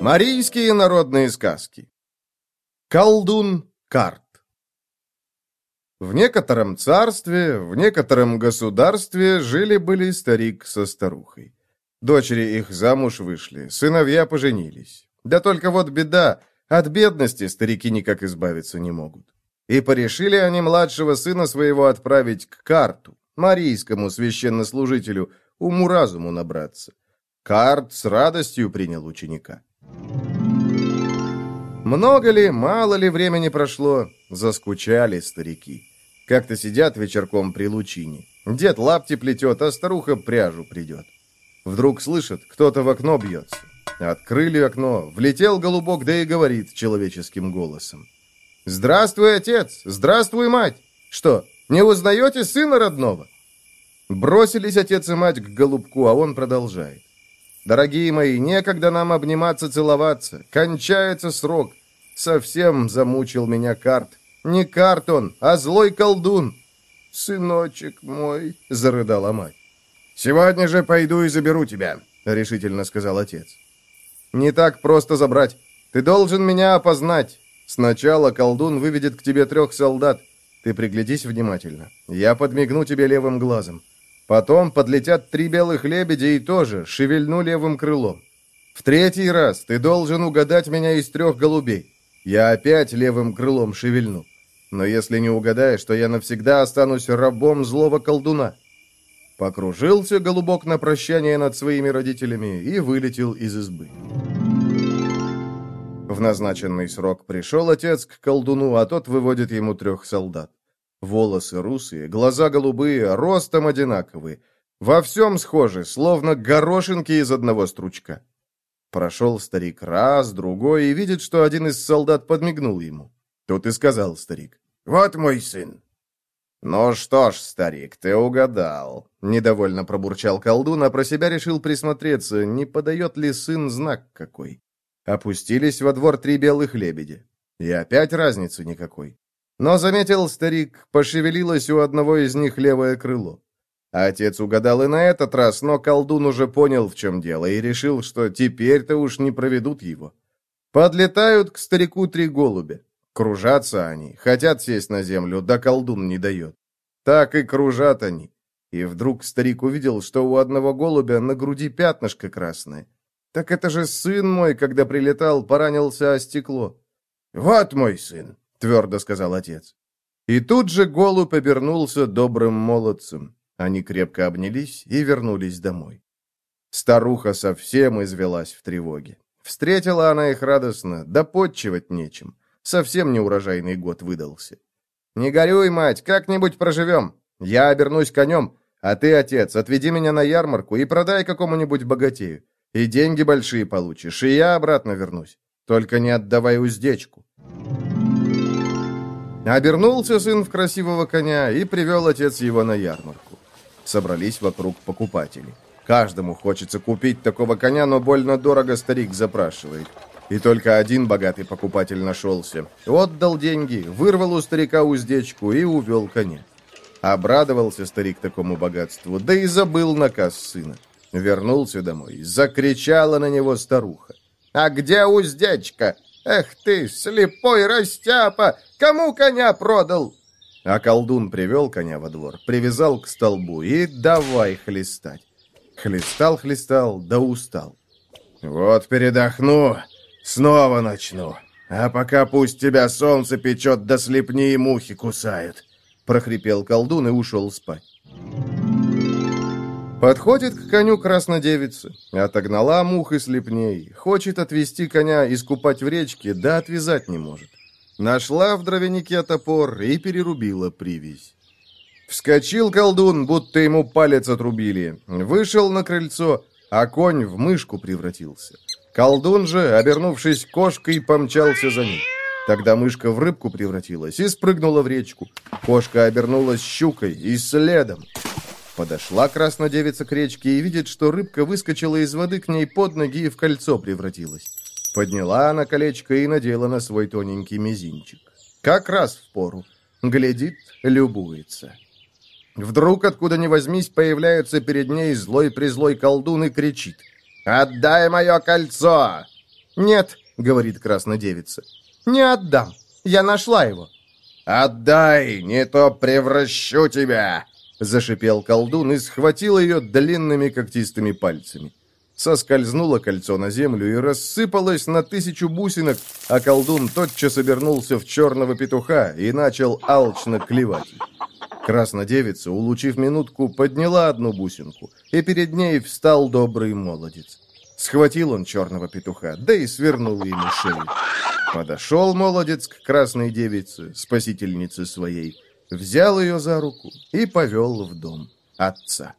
Марийские народные сказки. Колдун Карт. В некотором царстве, в некотором государстве жили-были старик со старухой. Дочери их замуж вышли, сыновья поженились. Да только вот беда, от бедности старики никак избавиться не могут. И порешили они младшего сына своего отправить к Карту, марийскому священнослужителю, уму-разуму набраться. Карт с радостью принял ученика. Много ли, мало ли времени прошло, заскучали старики. Как-то сидят вечерком при лучине. Дед лапти плетет, а старуха пряжу придет. Вдруг слышат, кто-то в окно бьется. Открыли окно, влетел голубок, да и говорит человеческим голосом. «Здравствуй, отец! Здравствуй, мать! Что, не узнаете сына родного?» Бросились отец и мать к голубку, а он продолжает. «Дорогие мои, некогда нам обниматься, целоваться. Кончается срок. Совсем замучил меня карт. Не карт он, а злой колдун. «Сыночек мой», — зарыдала мать. «Сегодня же пойду и заберу тебя», — решительно сказал отец. «Не так просто забрать. Ты должен меня опознать. Сначала колдун выведет к тебе трех солдат. Ты приглядись внимательно. Я подмигну тебе левым глазом. Потом подлетят три белых лебедя и тоже шевельну левым крылом. В третий раз ты должен угадать меня из трех голубей. Я опять левым крылом шевельну. Но если не угадаешь, то я навсегда останусь рабом злого колдуна». Покружился голубок на прощание над своими родителями и вылетел из избы. В назначенный срок пришел отец к колдуну, а тот выводит ему трех солдат. Волосы русые, глаза голубые, ростом одинаковые. Во всем схожи, словно горошинки из одного стручка. Прошел старик раз, другой, и видит, что один из солдат подмигнул ему. Тут и сказал старик. Вот мой сын». «Ну что ж, старик, ты угадал», — недовольно пробурчал колдун, а про себя решил присмотреться, не подает ли сын знак какой. Опустились во двор три белых лебедя. И опять разницы никакой. Но, заметил старик, пошевелилось у одного из них левое крыло. Отец угадал и на этот раз, но колдун уже понял, в чем дело, и решил, что теперь-то уж не проведут его. Подлетают к старику три голубя. Кружатся они, хотят сесть на землю, да колдун не дает. Так и кружат они. И вдруг старик увидел, что у одного голубя на груди пятнышко красное. Так это же сын мой, когда прилетал, поранился о стекло. «Вот мой сын», — твердо сказал отец. И тут же голубь обернулся добрым молодцем. Они крепко обнялись и вернулись домой. Старуха совсем извелась в тревоге. Встретила она их радостно, да подчивать нечем. Совсем неурожайный год выдался. «Не горюй, мать, как-нибудь проживем. Я обернусь конем, а ты, отец, отведи меня на ярмарку и продай какому-нибудь богатею. И деньги большие получишь, и я обратно вернусь. Только не отдавай уздечку». Обернулся сын в красивого коня и привел отец его на ярмарку. Собрались вокруг покупатели. Каждому хочется купить такого коня, но больно дорого старик запрашивает. И только один богатый покупатель нашелся. Отдал деньги, вырвал у старика уздечку и увел коня. Обрадовался старик такому богатству, да и забыл наказ сына. Вернулся домой. Закричала на него старуха. «А где уздечка? Эх ты, слепой растяпа! Кому коня продал?» А колдун привел коня во двор, привязал к столбу и давай хлестать. Хлестал, хлестал, да устал. «Вот передохну, Снова начну. А пока пусть тебя солнце печет, да слепни и мухи кусают. Прохрипел колдун и ушел спать. Подходит к коню краснодевица. Отогнала мух и слепней. Хочет отвести коня искупать в речке, да отвязать не может. Нашла в дровянике топор и перерубила привязь. Вскочил колдун, будто ему палец отрубили. Вышел на крыльцо, а конь в мышку превратился. Колдун же, обернувшись кошкой, помчался за ним. Тогда мышка в рыбку превратилась и спрыгнула в речку. Кошка обернулась щукой и следом. Подошла краснодевица к речке и видит, что рыбка выскочила из воды к ней под ноги и в кольцо превратилась. Подняла она колечко и надела на свой тоненький мизинчик. Как раз в пору. Глядит, любуется. Вдруг, откуда ни возьмись, появляется перед ней злой-призлой колдун и кричит. «Отдай мое кольцо!» «Нет», — говорит краснодевица, — «не отдам. Я нашла его». «Отдай, не то превращу тебя!» — зашипел колдун и схватил ее длинными когтистыми пальцами. Соскользнуло кольцо на землю и рассыпалось на тысячу бусинок, а колдун тотчас обернулся в черного петуха и начал алчно клевать. Краснодевица, улучив минутку, подняла одну бусинку, и перед ней встал добрый молодец. Схватил он черного петуха, да и свернул ему шею. Подошел молодец к красной девице, спасительнице своей, взял ее за руку и повел в дом отца.